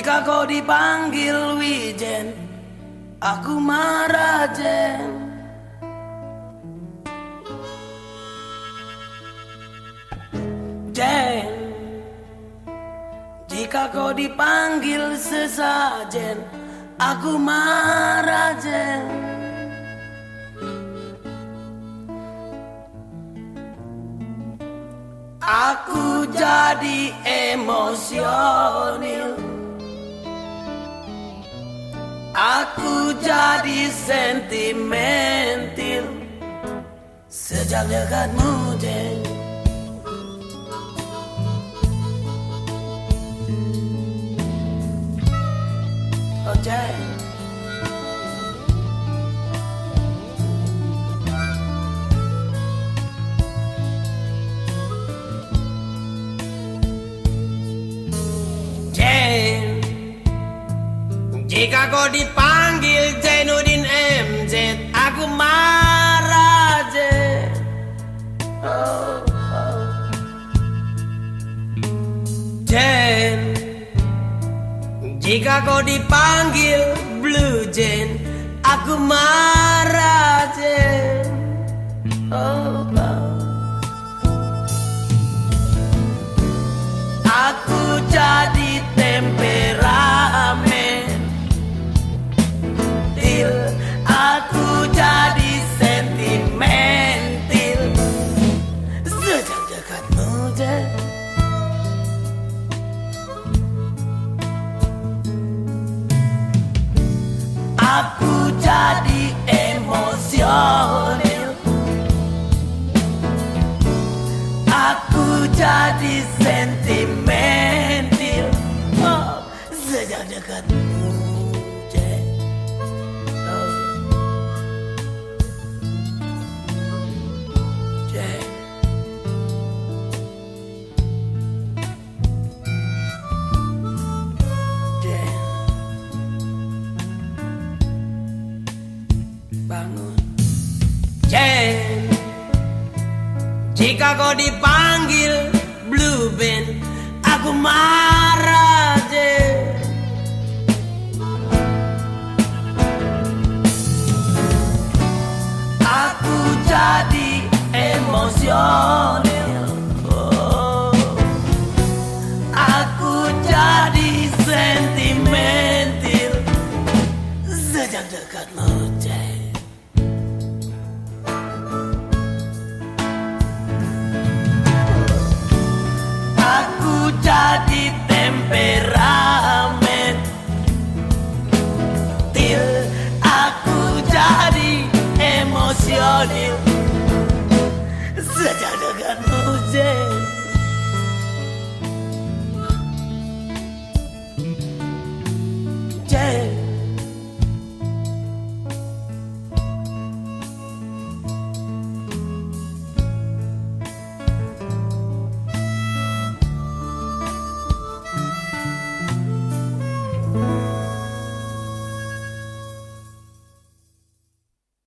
Jika kau dipanggil Wijen Aku marah Jen Jika kau dipanggil sesajen Aku marah Jen Aku jadi emosional. Aku jadi sentimental. Sejak dekatmu Jeng Oh Jen Jika kau dipanggil Jainuddin MZ Aku marah Jika kau dipanggil Blue Jen Aku marah Aku jadi emosional. Aku jadi sentimental Jika kau dipanggil Blue Band Aku marah Jen Aku jadi emosional. Oh. Aku jadi sentimental. Sejak dekatmu Kacak-kacak hujan